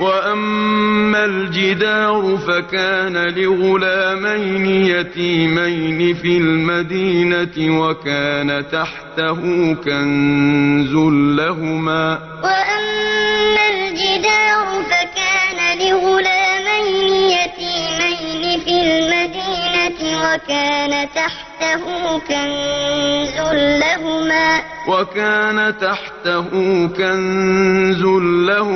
وَأَمَّا الْجِدَارُ فَكَانَ لِغُلَامَيْنِ يَتِيمَيْنِ فِي الْمَدِينَةِ وَكَانَ تَحْتَهُ كَنزٌ لَّهُمَا وَكَانَ أَبُوهُمَا صَالِحًا فَأَرَادَ رَبُّكَ أَن يَبْلُغَا أَشُدَّهُمَا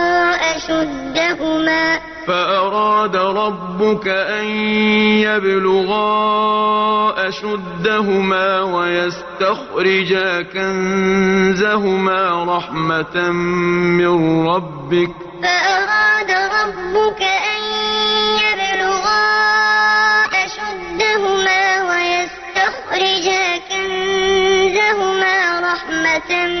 لِغُلَامَيْنِ يَتِيمَيْنِ فِي الْمَدِينَةِ وَكَانَ تَحْتَهُ كَنزٌ لَّهُمَا وَكَانَ أَبُوهُمَا صَالِحًا فَأَرَادَ رَبُّكَ أَن يَبْلُغَا أَشُدَّهُمَا وَيَسْتَخْرِجَا كَنزَهُمَا رَحْمَةً مِّن